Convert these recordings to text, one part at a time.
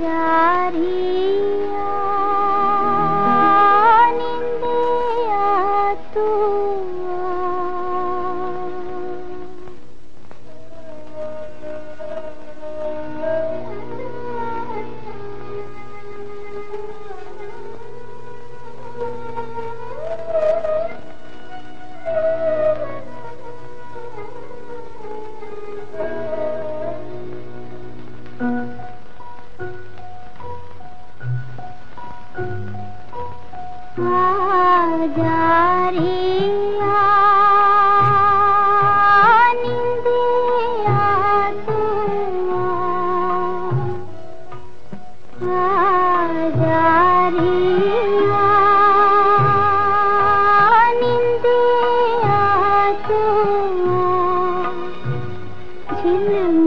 जारी। गारींदी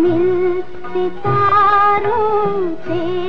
मिल सितारों से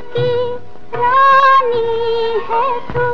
की रानी है तू।